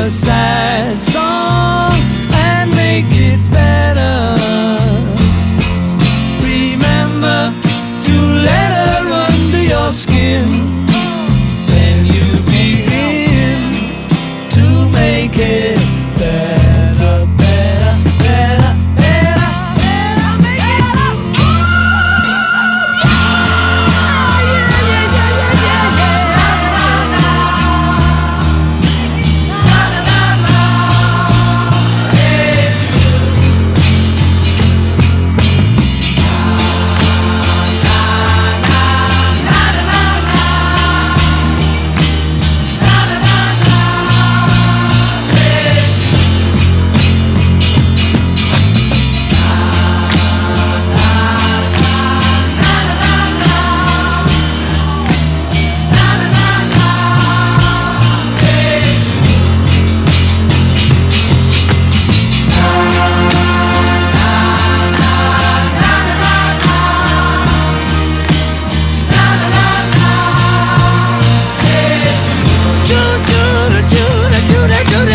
the sun. do do do do do